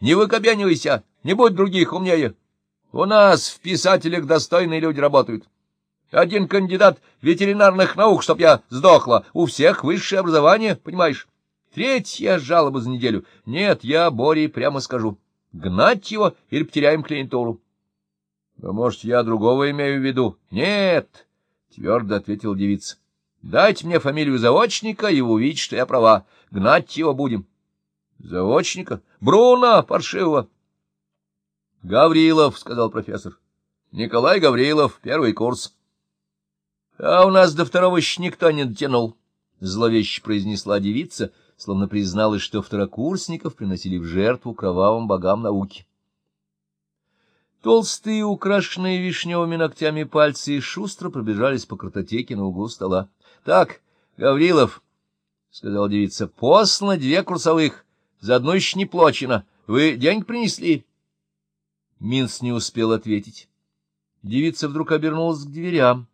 Не выкобенивайся, не будь других умнее. У нас в писателях достойные люди работают. Один кандидат ветеринарных наук, чтоб я сдохла. У всех высшее образование, понимаешь? Третья жалоба за неделю. Нет, я Боре прямо скажу. Гнать его или потеряем клиентуру. — может, я другого имею в виду? — Нет, — твердо ответил девица. — Дайте мне фамилию заочника, и вы что я права. Гнать его будем. — Заочника? Бруно Паршивого. — Гаврилов, — сказал профессор. — Николай Гаврилов, первый курс. — А у нас до второго еще никто не дотянул, — зловеще произнесла девица, словно призналась, что второкурсников приносили в жертву кровавым богам науки. Толстые, украшенные вишневыми ногтями пальцы шустро пробежались по картотеке на углу стола. — Так, Гаврилов, — сказала девица, — послано две курсовых, за одну еще не плачено. Вы деньги принесли? Минц не успел ответить. Девица вдруг обернулась к дверям.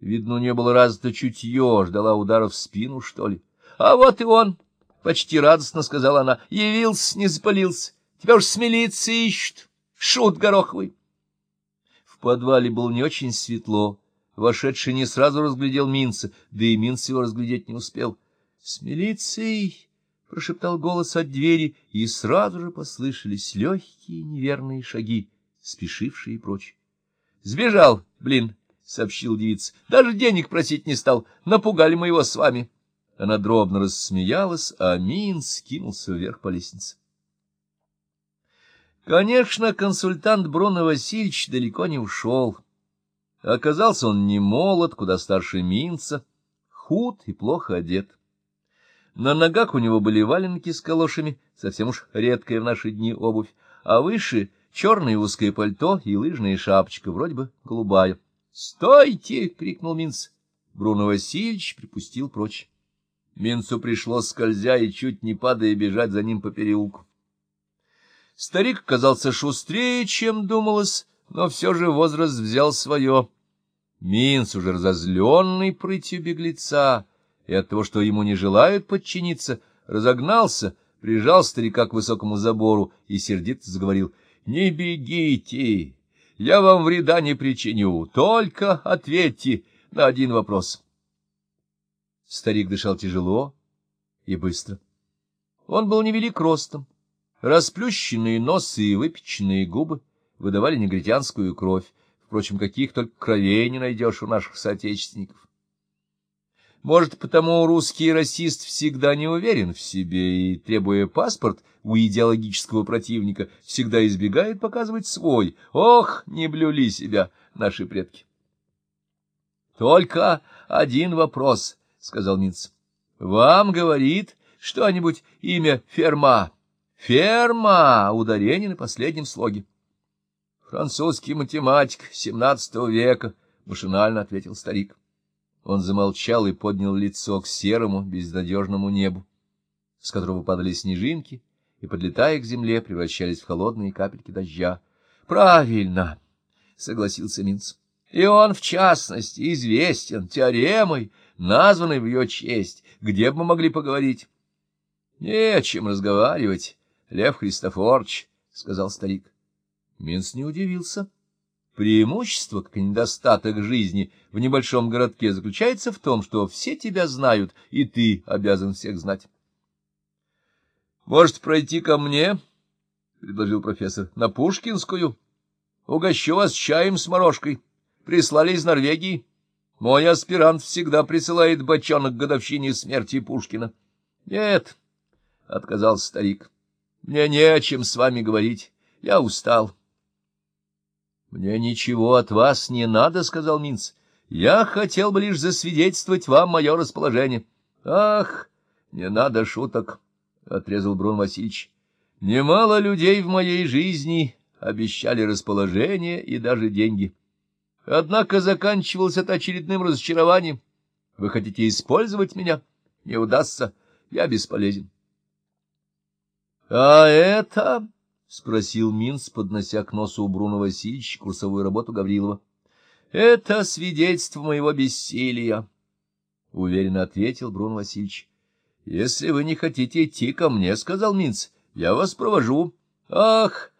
Видно, у нее было развито чутье, ждала удара в спину, что ли. — А вот и он! — почти радостно сказала она. — Явился, не запалился. Тебя уж с милицией ищут. Шут гороховый. В подвале было не очень светло. Вошедший не сразу разглядел Минца, да и Минц его разглядеть не успел. — С милицией! — прошептал голос от двери, и сразу же послышались легкие неверные шаги, спешившие прочь. — Сбежал, блин, — сообщил девица. — Даже денег просить не стал. Напугали мы его с вами. Она дробно рассмеялась, а Мин скинулся вверх по лестнице. Конечно, консультант Бруно Васильевич далеко не ушел. Оказался он не молод, куда старше Минца, худ и плохо одет. На ногах у него были валенки с калошами, совсем уж редкая в наши дни обувь, а выше — черное узкое пальто и лыжная шапочка, вроде бы голубая. «Стойте!» — крикнул Минц. Бруно Васильевич припустил прочь. Минцу пришлось, скользя и чуть не падая, бежать за ним по переулку. Старик казался шустрее, чем думалось, но все же возраст взял свое. Минц, уже разозленный прытью беглеца, и от того, что ему не желают подчиниться, разогнался, прижал старика к высокому забору и сердито заговорил. — Не бегите! Я вам вреда не причиню, только ответьте на один вопрос. Старик дышал тяжело и быстро. Он был невелик ростом. Расплющенные носы и выпеченные губы выдавали негритянскую кровь. Впрочем, каких только кровей не найдешь у наших соотечественников. Может, потому русский расист всегда не уверен в себе и, требуя паспорт у идеологического противника, всегда избегает показывать свой. Ох, не блюли себя наши предки! — Только один вопрос, — сказал Минц. — Вам говорит что-нибудь имя Ферма? Ферма! Ударение на последнем слоге. — Французский математик XVII века, — машинально ответил старик. Он замолчал и поднял лицо к серому, безнадежному небу, с которого падали снежинки и, подлетая к земле, превращались в холодные капельки дождя. — Правильно, — согласился Минц. — И он, в частности, известен теоремой, названной в ее честь. Где бы мы могли поговорить? — Не о чем разговаривать, Лев Христофорович, — сказал старик. Минц не удивился. — Преимущество, как и недостаток жизни в небольшом городке, заключается в том, что все тебя знают, и ты обязан всех знать. — Может, пройти ко мне? — предложил профессор. — На Пушкинскую. Угощу вас чаем с морожкой. Прислали из Норвегии. Мой аспирант всегда присылает бочонок к годовщине смерти Пушкина. — Нет, — отказался старик, — мне не о чем с вами говорить. Я устал. —— Мне ничего от вас не надо, — сказал Минц. — Я хотел бы лишь засвидетельствовать вам мое расположение. — Ах, не надо шуток, — отрезал Брун Васильевич. — Немало людей в моей жизни обещали расположение и даже деньги. Однако заканчивалось это очередным разочарованием. Вы хотите использовать меня? Не удастся, я бесполезен. — А это... — спросил Минц, поднося к носу у Бруно Васильевича курсовую работу Гаврилова. — Это свидетельство моего бессилия, — уверенно ответил Бруно Васильевич. — Если вы не хотите идти ко мне, — сказал Минц, — я вас провожу. Ах!